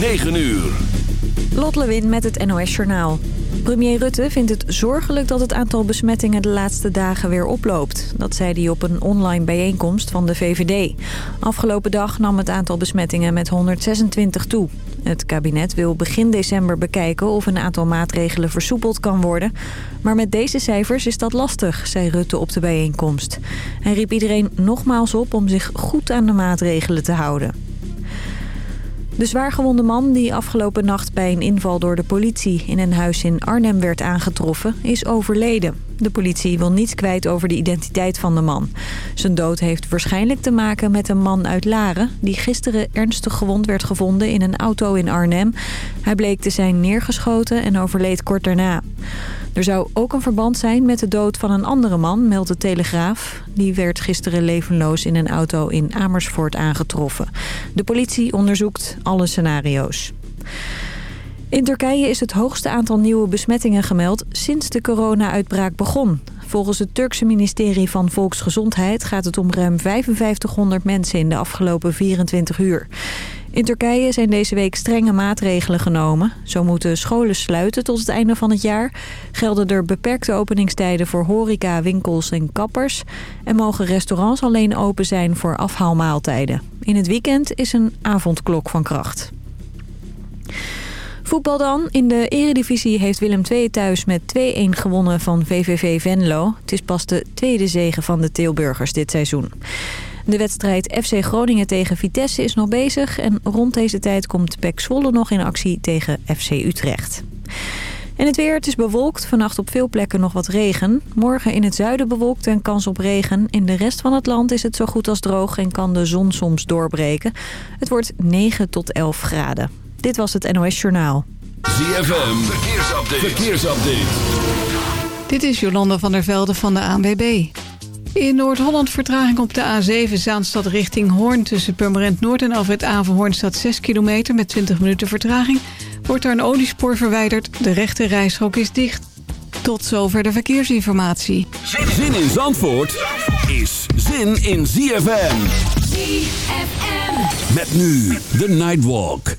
9 uur. Lot Lewin met het NOS Journaal. Premier Rutte vindt het zorgelijk dat het aantal besmettingen de laatste dagen weer oploopt. Dat zei hij op een online bijeenkomst van de VVD. Afgelopen dag nam het aantal besmettingen met 126 toe. Het kabinet wil begin december bekijken of een aantal maatregelen versoepeld kan worden. Maar met deze cijfers is dat lastig, zei Rutte op de bijeenkomst. Hij riep iedereen nogmaals op om zich goed aan de maatregelen te houden. De zwaargewonde man die afgelopen nacht bij een inval door de politie in een huis in Arnhem werd aangetroffen, is overleden. De politie wil niets kwijt over de identiteit van de man. Zijn dood heeft waarschijnlijk te maken met een man uit Laren... die gisteren ernstig gewond werd gevonden in een auto in Arnhem. Hij bleek te zijn neergeschoten en overleed kort daarna. Er zou ook een verband zijn met de dood van een andere man, meldt de Telegraaf. Die werd gisteren levenloos in een auto in Amersfoort aangetroffen. De politie onderzoekt alle scenario's. In Turkije is het hoogste aantal nieuwe besmettingen gemeld sinds de corona-uitbraak begon. Volgens het Turkse ministerie van Volksgezondheid gaat het om ruim 5500 mensen in de afgelopen 24 uur. In Turkije zijn deze week strenge maatregelen genomen. Zo moeten scholen sluiten tot het einde van het jaar. Gelden er beperkte openingstijden voor horeca, winkels en kappers. En mogen restaurants alleen open zijn voor afhaalmaaltijden. In het weekend is een avondklok van kracht. Voetbal dan. In de eredivisie heeft Willem II thuis met 2-1 gewonnen van VVV Venlo. Het is pas de tweede zege van de Tilburgers dit seizoen. De wedstrijd FC Groningen tegen Vitesse is nog bezig... en rond deze tijd komt PEC Zwolle nog in actie tegen FC Utrecht. En het weer, het is bewolkt. Vannacht op veel plekken nog wat regen. Morgen in het zuiden bewolkt en kans op regen. In de rest van het land is het zo goed als droog en kan de zon soms doorbreken. Het wordt 9 tot 11 graden. Dit was het NOS Journaal. ZFM, verkeersupdate. verkeersupdate. Dit is Jolanda van der Velde van de ANWB. In Noord-Holland vertraging op de A7 Zaanstad richting Hoorn... tussen Purmerend Noord en Alfred Averhoorn staat 6 kilometer... met 20 minuten vertraging. Wordt er een oliespoor verwijderd. De rechte rijstrook is dicht. Tot zover de verkeersinformatie. Zin in Zandvoort is zin in ZFM. ZFM. Met nu de Nightwalk.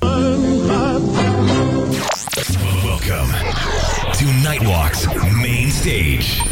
Welcome to Nightwalk's main stage.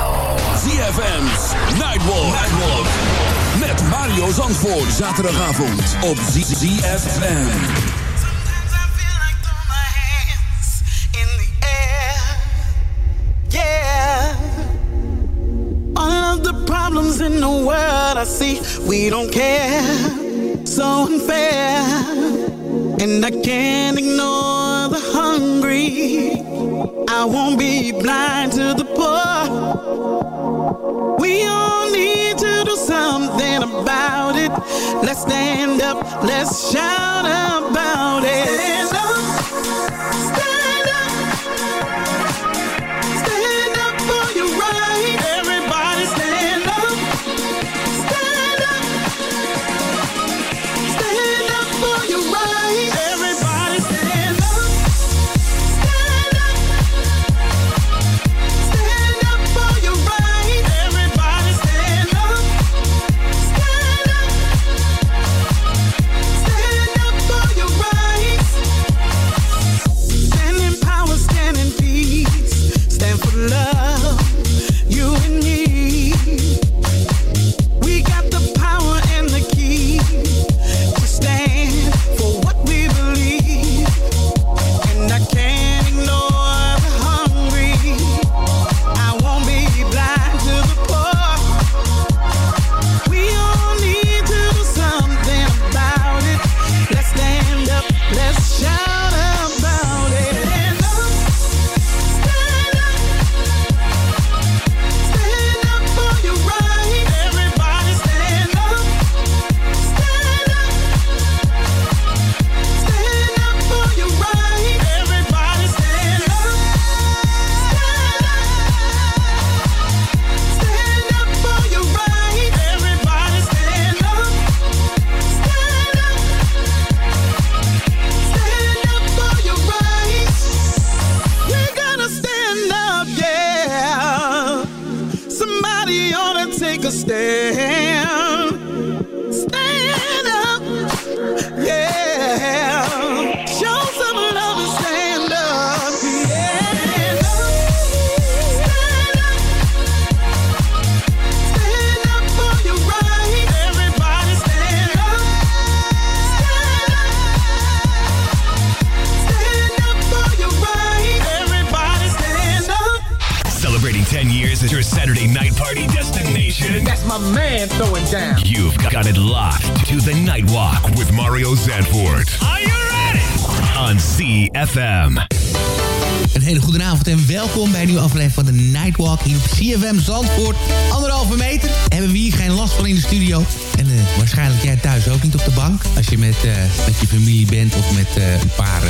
ZFM's Nightwalk. Nightwalk. Met Mario Zandvoort. Zaterdagavond op ZFM. Like. Yeah. All of the problems in the world I see, we don't care. So unfair. And I can't ignore the hungry. I won't be blind to the poor. We all need to do something about it. Let's stand up, let's shout about it. Zandvoort. Anderhalve meter. Hebben we hier geen last van in de studio. En uh, waarschijnlijk jij thuis ook niet op de bank. Als je met, uh, met je familie bent of met uh, een paar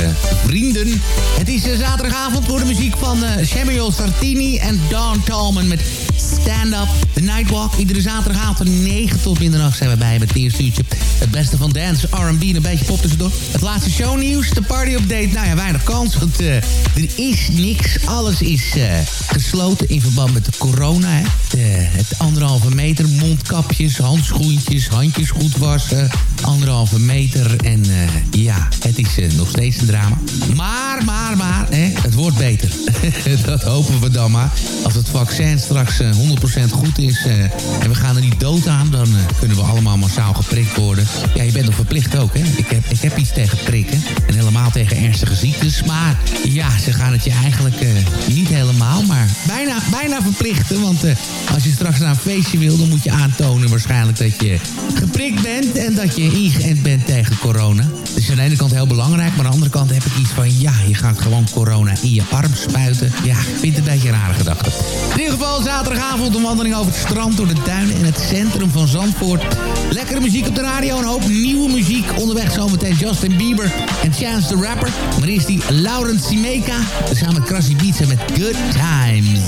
vrienden. Het is zaterdagavond voor de muziek van Samuel Sartini en Don Tallman met Stand Up. The Nightwalk. Iedere zaterdagavond van 9 tot middernacht zijn we bij met het eerste uurtje. Het beste van dance, R&B en een beetje pop tussendoor. Het laatste shownieuws, de party update. Nou ja, weinig kans, want er is niks. Alles is gesloten in verband met de corona. Hè. Het anderhalve meter, mondkapjes, handschoentjes, handjes goed wassen. Anderhalve meter en uh, ja, het is uh, nog steeds een drama. Maar, maar, maar, hè, het wordt beter. dat hopen we dan maar. Als het vaccin straks uh, 100% goed is en we gaan er niet dood aan... dan kunnen we allemaal massaal geprikt worden. Ja, je bent nog verplicht ook, hè. Ik heb, ik heb iets tegen prikken. En helemaal tegen ernstige ziektes. Maar ja, ze gaan het je eigenlijk niet helemaal, maar bijna, bijna verplichten. Want als je straks naar een feestje wil, dan moet je aantonen waarschijnlijk dat je geprikt bent... en dat je ingeënt bent tegen corona. Dus aan de ene kant heel belangrijk, maar aan de andere kant heb ik iets van... ja, je gaat gewoon corona in je arm spuiten. Ja, ik vind het een beetje een rare gedachte. In ieder geval zaterdagavond een wandeling over het strand... door de duinen in het centrum van Zandvoort. Lekkere muziek op de radio, een hoop nieuwe muziek. Onderweg zometeen Justin Bieber en Chance the Rapper. Maar eerst die Laurent Simeka. Samen met Krassi Beats en met Good Times.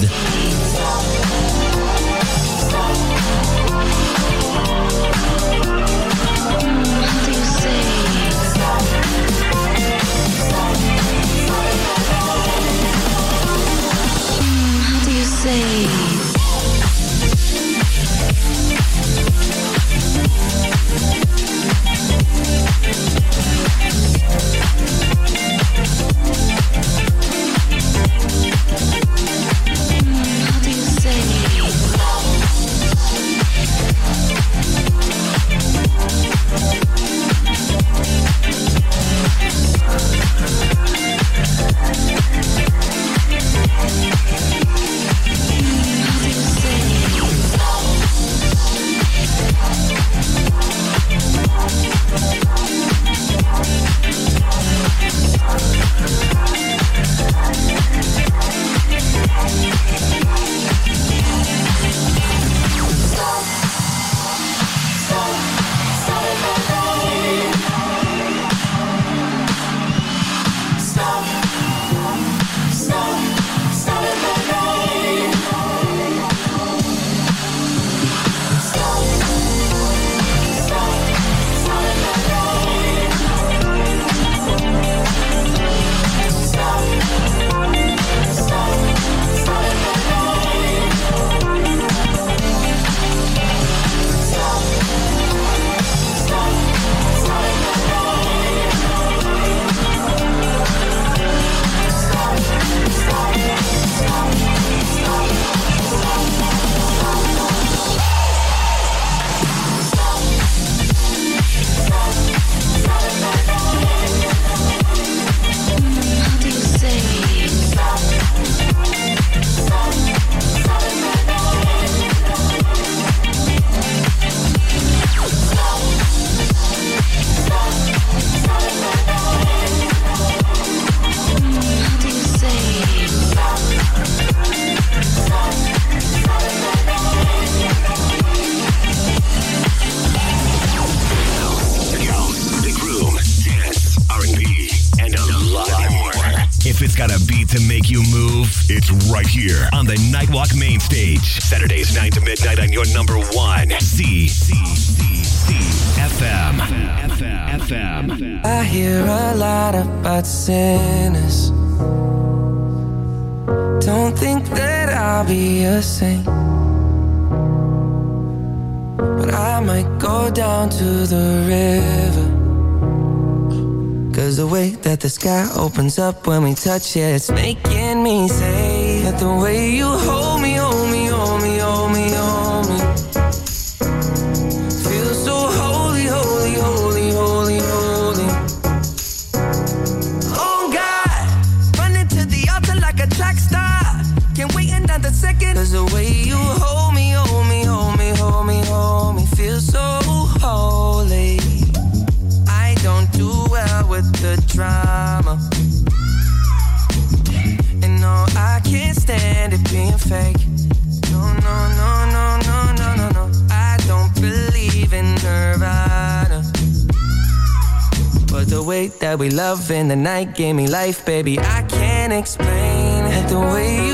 Say Someone's got a beat to make you move. It's right here on the Nightwalk main stage. Saturdays 9 to midnight on your number one. C. C. C. C. FM. FM. FM. I hear a lot about sinners. Don't think that I'll be a saint. But I might go down to the river opens up when we touch it. It's making me say that the way you hold me, love in the night gave me life, baby. I can't explain the way you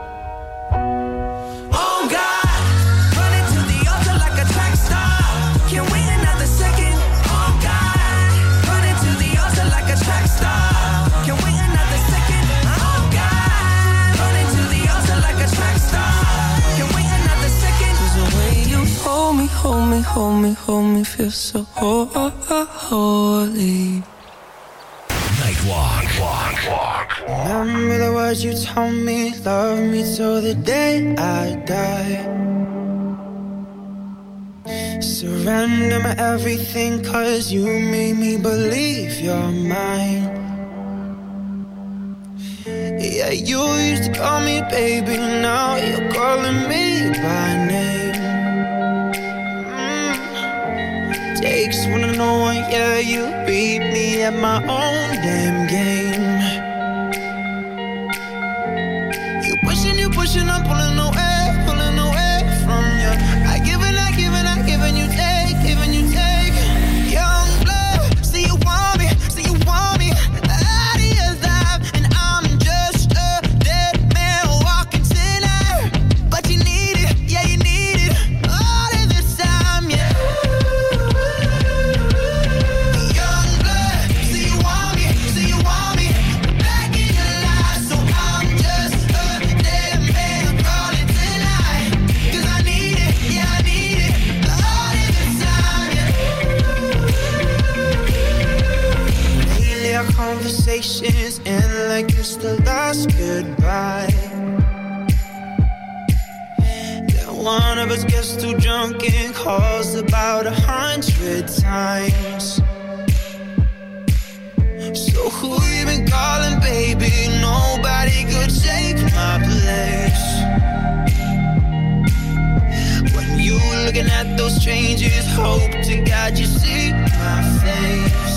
hold me, hold me, feel so holy. Nightwalk, walk, walk, walk. Remember the words you told me, love me till the day I die. Surrender my everything, cause you made me believe you're mine. Yeah, you used to call me baby, now you're calling me by name. just wanna know why, yeah, you beat me at my own damn game. You pushing, you pushing, I'm pulling no the last goodbye. Yeah, one of us gets too drunk and calls about a hundred times. So who you been calling, baby? Nobody could take my place. When you looking at those strangers, hope to God you see my face.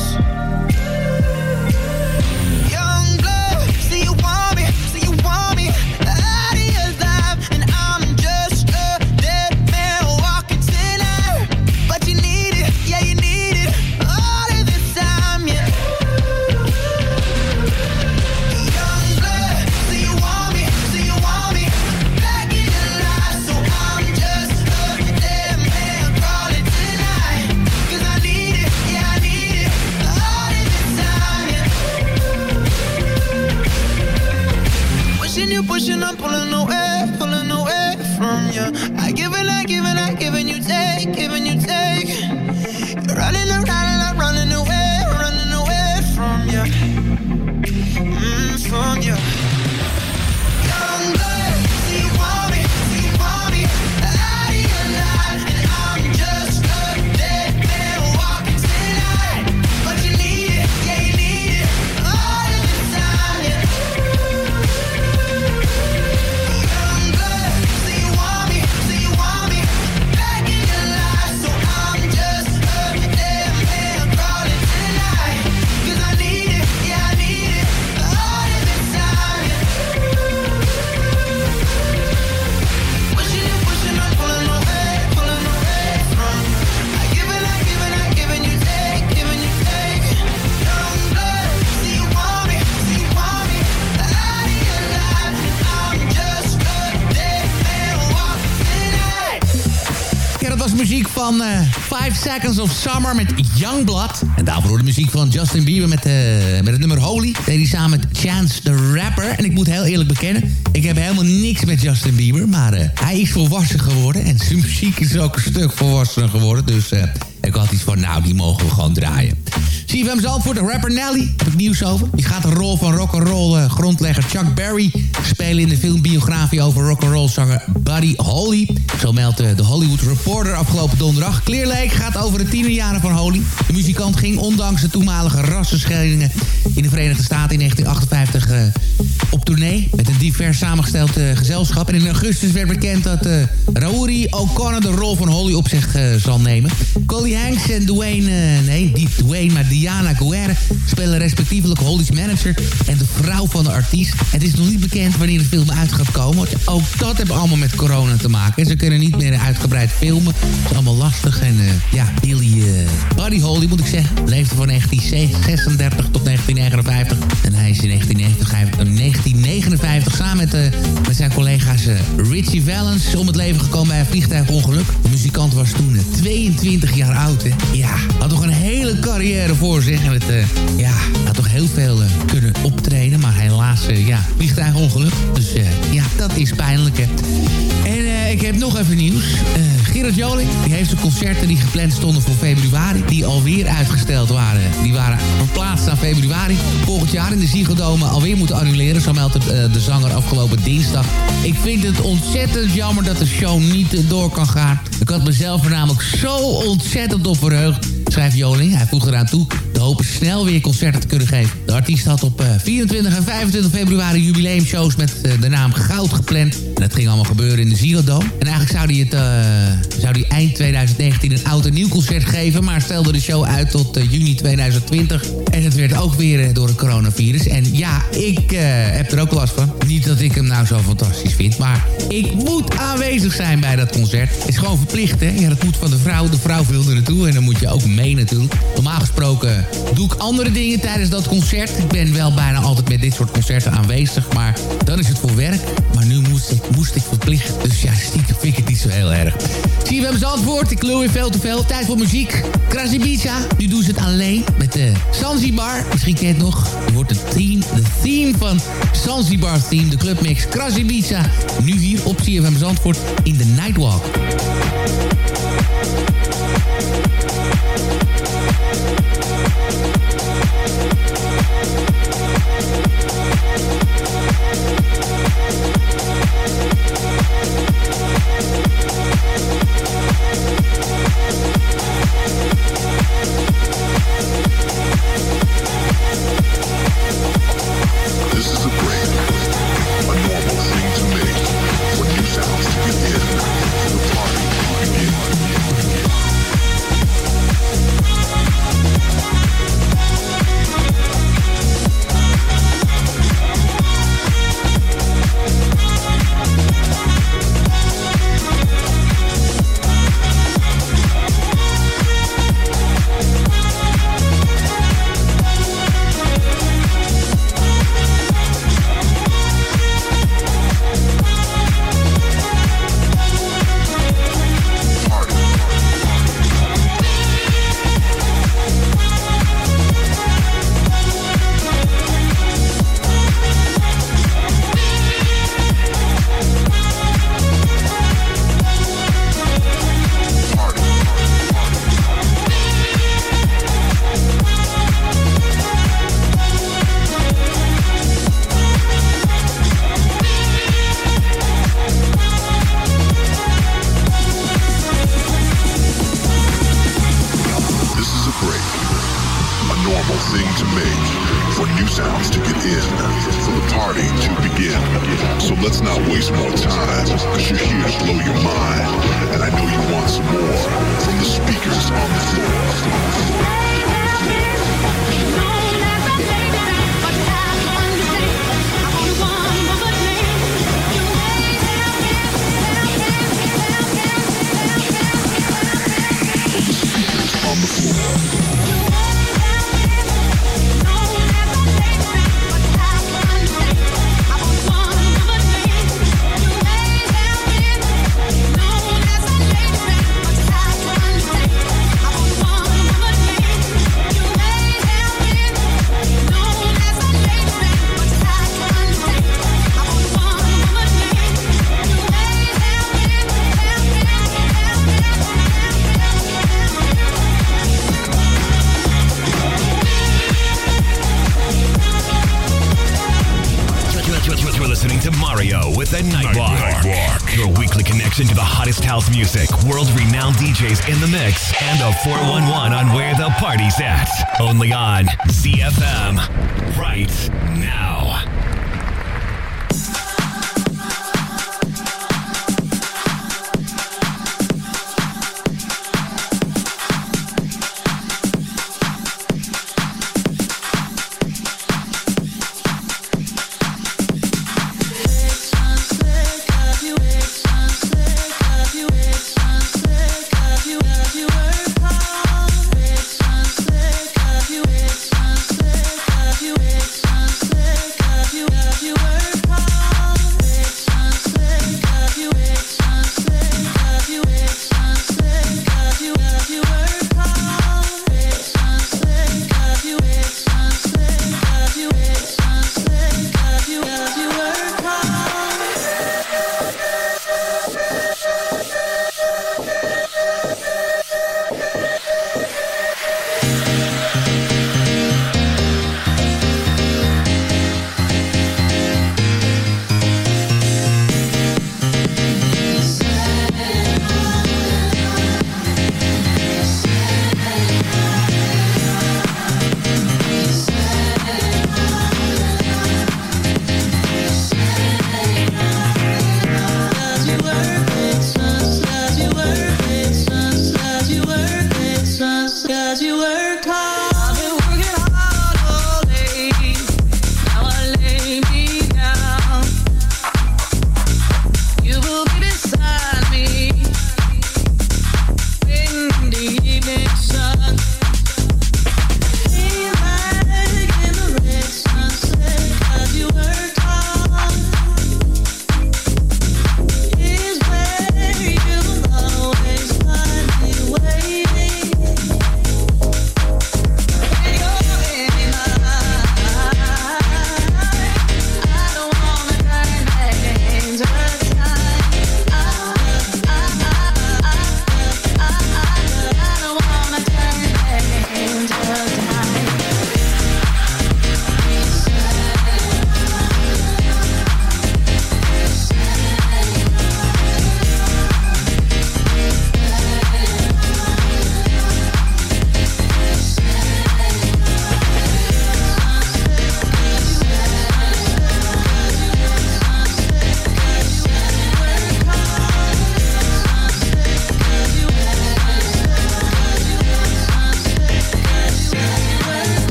Van uh, Five Seconds of Summer met Youngblood. En daarvoor de muziek van Justin Bieber met, uh, met het nummer Holy. Deed hij samen met Chance the Rapper. En ik moet heel eerlijk bekennen, ik heb helemaal niks met Justin Bieber. Maar uh, hij is volwassen geworden en zijn muziek is ook een stuk volwassener geworden. Dus ik had iets van, nou, die mogen we gewoon draaien. CFM voor de rapper Nelly, heb ik nieuws over. Die gaat de rol van rock'n'roll uh, grondlegger Chuck Berry spelen in de filmbiografie over rock'n'roll zanger Buddy Holly. Zo meldt uh, de Hollywood Reporter afgelopen donderdag. Clear Lake gaat over de tienerjaren van Holly. De muzikant ging ondanks de toenmalige rassenscheidingen in de Verenigde Staten in 1958 uh, op tournee met een divers samengesteld gezelschap. En in augustus werd bekend dat Raouri O'Connor de rol van Holly op zich zal nemen. Hanks en Dwayne, nee, niet Dwayne, maar Diana Guerre spelen respectievelijk Holly's manager en de vrouw van de artiest. Het is nog niet bekend wanneer de film uit gaat komen. Ook dat heeft allemaal met corona te maken. Ze kunnen niet meer uitgebreid filmen. Het is allemaal lastig. En uh, ja, Billy uh, Buddy Holly, moet ik zeggen, leefde van 1936 tot 1959. En hij is in 1959, samen met, met zijn collega's Richie Valens om het leven gekomen bij een vliegtuigongeluk. De muzikant was toen 22 jaar oud. Ja, had toch een hele carrière voor zich. En het, uh, ja, had toch heel veel uh, kunnen optreden. Maar helaas, uh, ja, vliegtuigongeluk. Dus ja, dat is pijnlijk, hè. En ik heb nog even nieuws. Gerard Joling, die heeft zijn concerten die gepland stonden voor februari... die alweer uitgesteld waren. Die waren verplaatst naar februari. Volgend jaar in de Ziggo alweer moeten annuleren. Zo meldt de, de zanger afgelopen dinsdag. Ik vind het ontzettend jammer dat de show niet door kan gaan. Ik had mezelf er namelijk zo ontzettend op verheugd schrijft Joling. Hij voegt eraan toe hopen snel weer concerten te kunnen geven. De artiest had op 24 eh, en 25 februari jubileumshows met eh, de naam Goud gepland. Dat ging allemaal gebeuren in de Dome. En eigenlijk zou hij, het, uh, zou eind 2019 een oud en nieuw concert geven... maar stelde de show uit tot juni 2020. En het werd ook weer door het coronavirus. En ja, ik heb er ook last van. Niet dat ik hem nou zo fantastisch vind, maar ik moet aanwezig zijn bij dat concert. Het is gewoon verplicht, hè? Ja, dat moet van de vrouw. De vrouw wil er naartoe en dan moet je ook mee natuurlijk. Normaal gesproken doe ik andere dingen tijdens dat concert. Ik ben wel bijna altijd met dit soort concerten aanwezig. Maar dan is het voor werk. Maar nu moest ik, moest ik verplicht. Dus ja, stiekem vind ik het niet zo heel erg. Zie je, we antwoord. Ik lul weer veel te veel. Tijd voor muziek. Krasibica. Nu doen ze het alleen met de Zanzibar. Misschien ken je het nog. Wordt het theme, de theme van Zanzibar theme. De clubmix Krasibica. Nu hier op CFM Zandvoort in de Nightwalk. Where the party's at. Only on ZFM. Right now.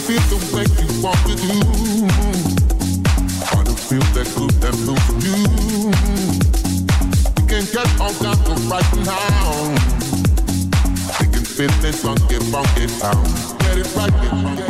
feel the way you want to do. Wanna feel that good that can get all right now. Can this funky, funky sound. Get it right, get it right.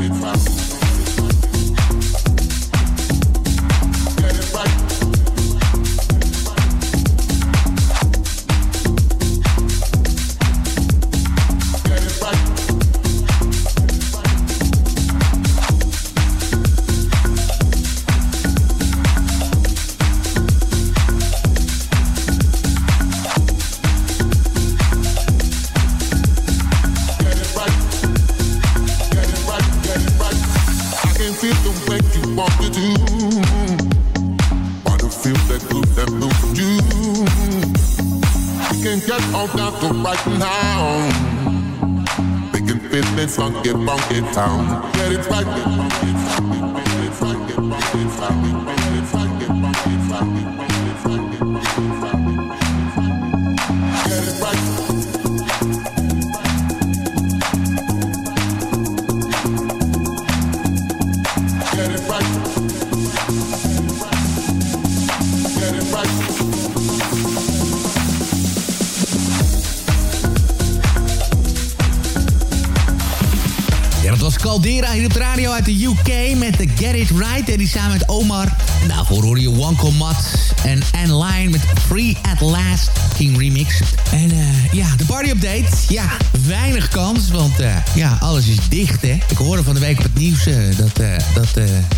Samen met Omar. En daarvoor hoor je Wanko Mat en Anne Line met Free At Last King Remix. En uh, ja, de party update. Ja, weinig kans, want uh, ja, alles is dicht, hè. Ik hoorde van de week op het nieuws uh, dat, dat,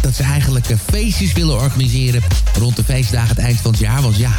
dat ze eigenlijk feestjes willen organiseren... rond de feestdagen het eind van het jaar. Want ja,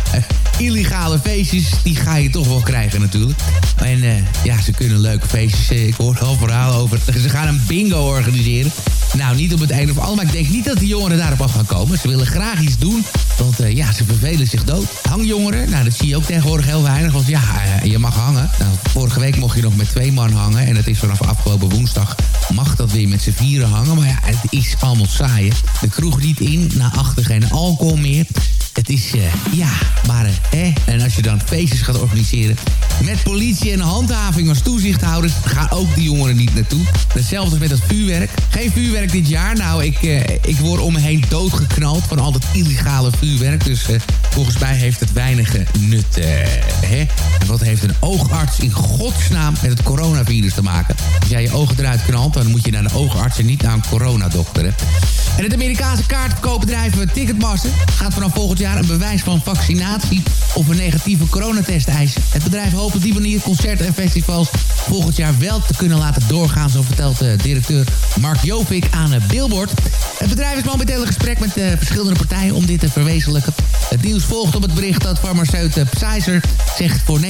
illegale feestjes, die ga je toch wel krijgen natuurlijk. En ja, ze kunnen leuke feestjes. Ik hoor al verhalen over. Ze gaan een bingo organiseren. Nou, niet op het einde of al, maar ik denk niet dat die jongeren daarop af gaan komen. Ze willen graag iets doen, want uh, ja, ze vervelen zich dood. Hangjongeren, nou dat zie je ook tegenwoordig heel weinig, want ja, uh, je mag hangen. Nou, vorige week mocht je nog met twee man hangen en dat is vanaf afgelopen woensdag mag dat weer met z'n vieren hangen. Maar ja, het is allemaal saai. De kroeg niet in, na achter geen alcohol meer. Het is, uh, ja, maar hè. En als je dan feestjes gaat organiseren... met politie en handhaving als toezichthouders... gaan ook die jongeren niet naartoe. Hetzelfde met dat vuurwerk. Geen vuurwerk dit jaar. Nou, ik, uh, ik word om me heen doodgeknald van al dat illegale vuurwerk. Dus volgens mij heeft het weinig nut. hè? En wat heeft een oogarts in godsnaam met het coronavirus te maken? Als jij je ogen eruit knalt, dan moet je naar de oogarts... en niet naar een coronadokter. En het Amerikaanse kaartverkoopbedrijf Ticketmaster... gaat vanaf volgend jaar een bewijs van vaccinatie of een negatieve coronatest eisen. Het bedrijf hoopt op die manier concerten en festivals volgend jaar wel te kunnen laten doorgaan, zo vertelt de directeur Mark Jovik aan Billboard. Het bedrijf is momenteel in gesprek met uh, verschillende partijen om dit te verwezenlijken. Het nieuws volgt op het bericht dat farmaceut Pfizer zegt voor 90%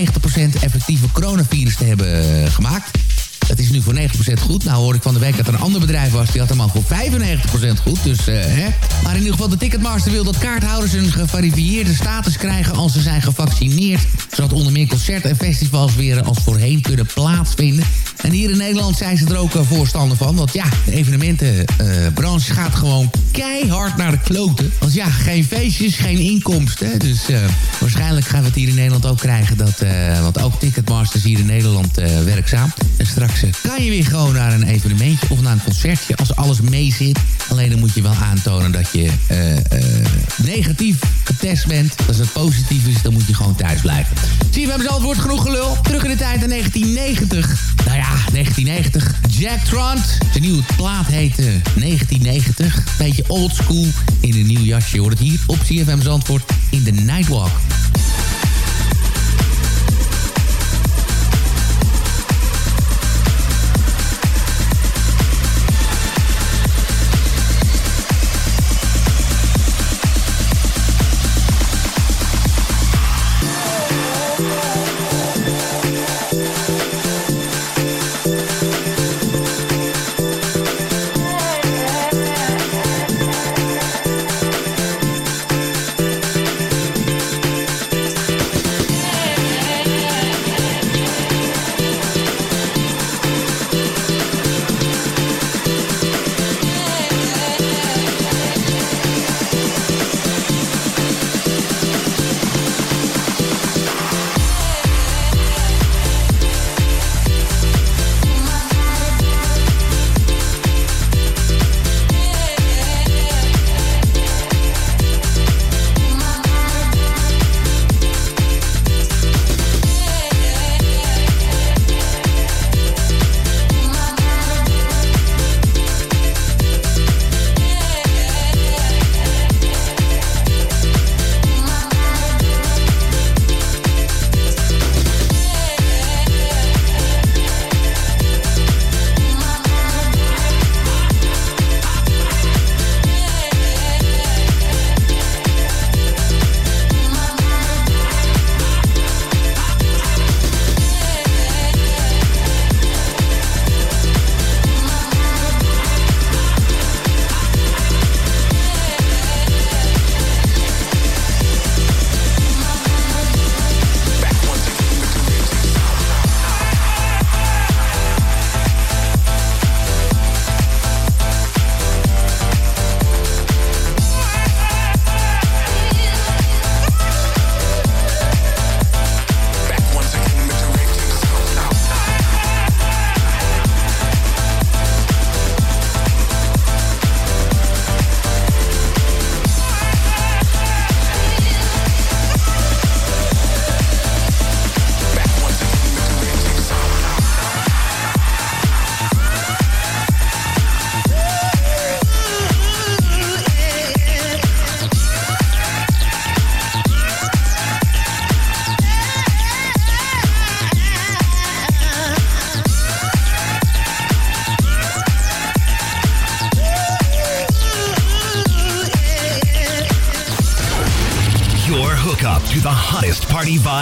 effectieve coronavirus te hebben gemaakt. Het is nu voor 90% goed. Nou hoor ik van de week dat er een ander bedrijf was... die had hem al voor 95% goed. Dus, uh, hè. Maar in ieder geval, de Ticketmaster wil dat kaarthouders... een gevarifieerde status krijgen als ze zijn gevaccineerd. Zodat onder meer concerten en festivals weer als voorheen kunnen plaatsvinden. En hier in Nederland zijn ze er ook voorstander van. Want ja, de evenementenbranche uh, gaat gewoon keihard naar de kloten. Want ja, geen feestjes, geen inkomsten. Dus waarschijnlijk gaan we het hier in Nederland ook krijgen. Dat, want ook Ticketmasters hier in Nederland werkzaam. En straks kan je weer gewoon naar een evenementje of naar een concertje als alles mee zit. Alleen dan moet je wel aantonen dat je uh, uh, negatief getest bent. Als het positief is, dan moet je gewoon thuis blijven. Zie je, genoeg gelul. Terug in de tijd naar 1990. Nou ja, 1990. Jack Trant. Zijn nieuwe plaat heet uh, 1990. Beetje old school in een nieuw jasje. Je hoort het hier op CFM Zandvoort in de Nightwalk.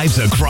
Party vibes across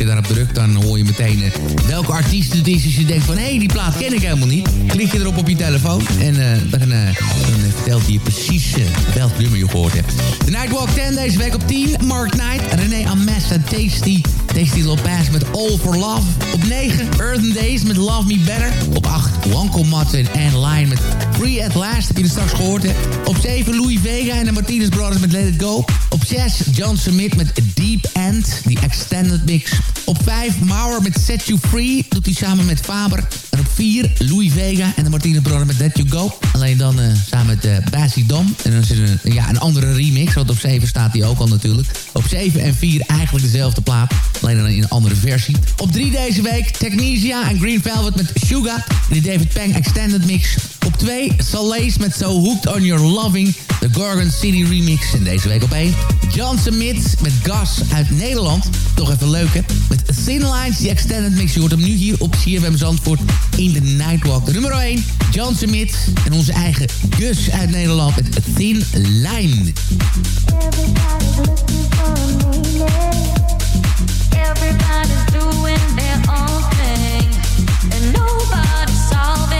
je daarop drukt, dan hoor je meteen welke artiest het is. Als je denkt van, hé, hey, die plaat ken ik helemaal niet. Klik je erop op je telefoon en uh, dan, uh, dan vertelt hij je precies welk nummer je gehoord hebt. De Nightwalk 10 deze week op 10. Mark Knight, René Ames en Tasty. Tasty Lopez met All for Love. Op 9, Earthen Days met Love Me Better. Op 8, Wanko Mats en Line met Free At Last. Heb je straks gehoord, hè? Op 7, Louis Vega en de Martinez Brothers met Let It Go. Op 6, John Smith met Deep End, die extended mix. Op 5, Mauer met Set You Free. Doet hij samen met Faber. Op 4, Louis Vega en de Martinez Brothers met Let You Go. Alleen dan uh, samen met uh, Basie Dom. En dan is er een, ja, een andere remix, want op 7 staat hij ook al natuurlijk. Op 7 en 4 eigenlijk dezelfde plaat. Alleen dan in een andere versie. Op 3 deze week Technesia en Green Velvet met Sugar. In de David Pang Extended Mix. Op 2 Salace met So Hooked On Your Loving. De Gorgon City remix. En deze week op 1 John Smith met Gas uit Nederland. Toch even leuk hè. Met Thin Lines, die Extended Mix. Je hoort hem nu hier op CFM Zandvoort in de Nightwalk. Nummer 1 John Smith en onze eigen Gus uit Nederland met Thin Line. Everybody's doing their own thing. And nobody's solving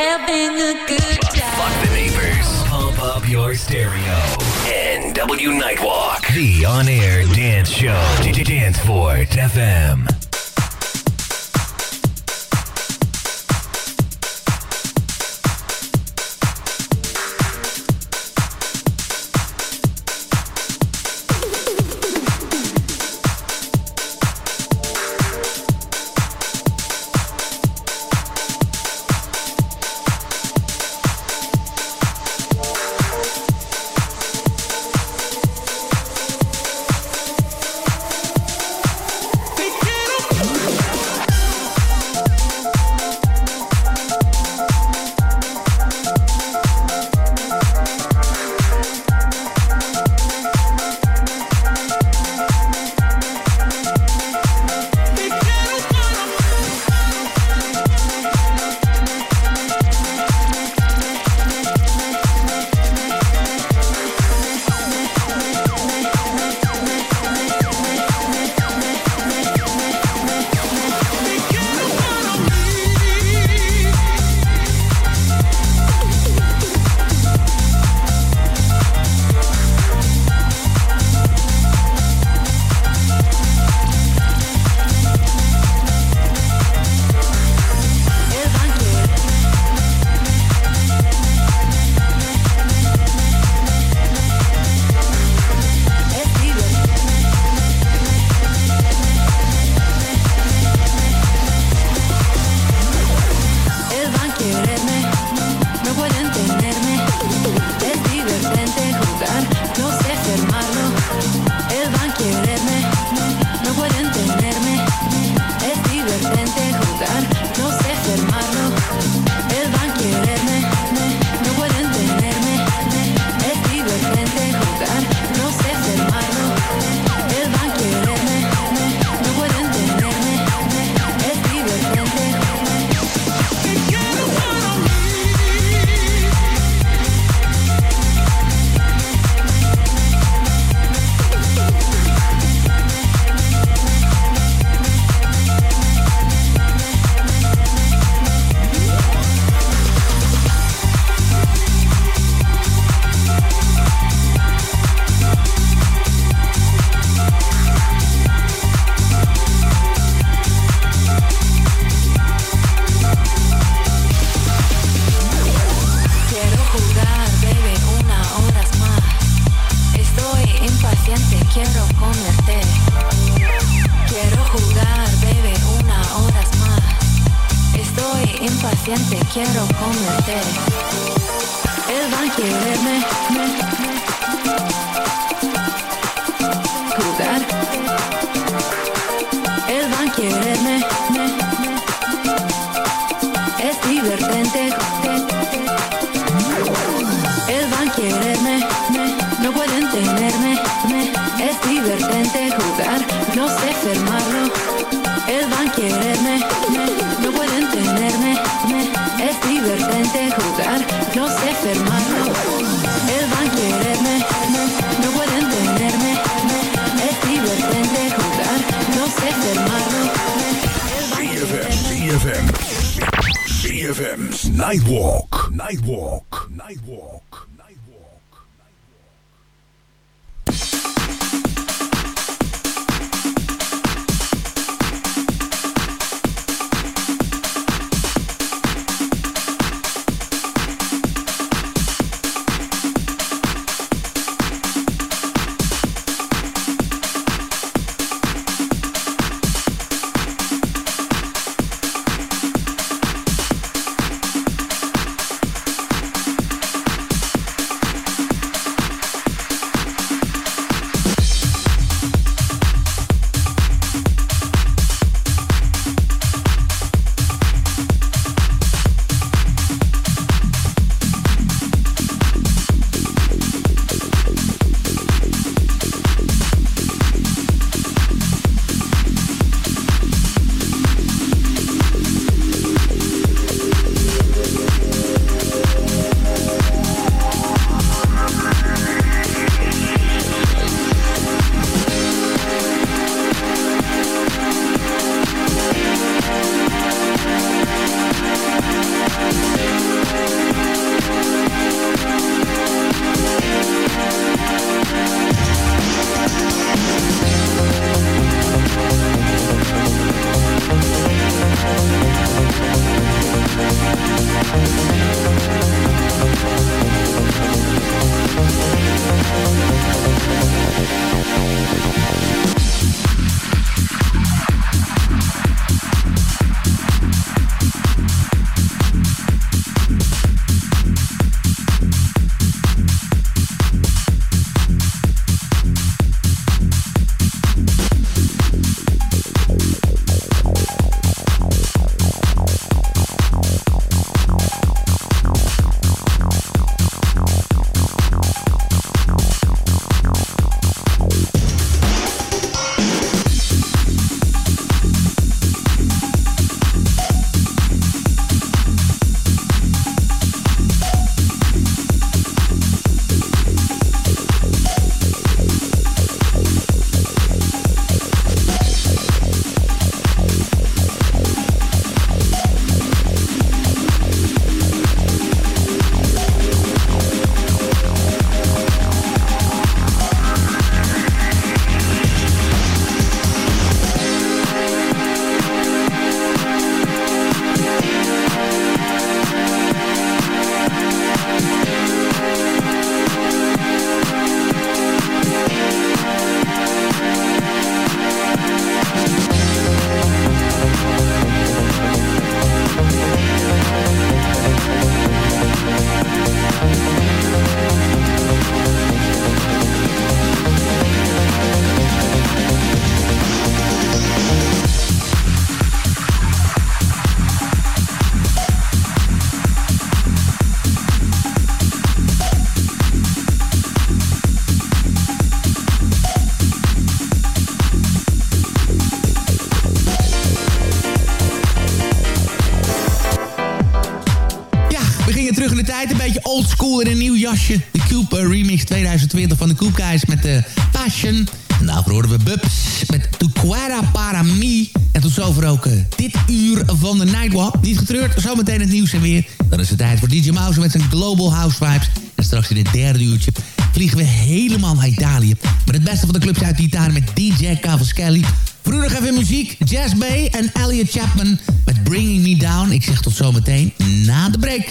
Having a good time. Fuck the neighbors. Pump up your stereo. NW Nightwalk. The on air dance show. Dance Fort FM. ZFM's Nightwalk. Nightwalk. Nightwalk. De Cube eh, Remix 2020 van de Guys met de Passion. En daarvoor we Bubs met Tuquara Para Me. En tot zover ook uh, dit uur van de Nightwalk. Niet getreurd, zometeen het nieuws en weer. Dan is het tijd voor DJ Mouse met zijn Global House Vibes. En straks in het derde uurtje vliegen we helemaal naar Italië. Met het beste van de clubs uit Italië met DJ Cavaschelli. Vroeger even muziek. Jazz Bay en Elliot Chapman met Bringing Me Down. Ik zeg tot zometeen na de break.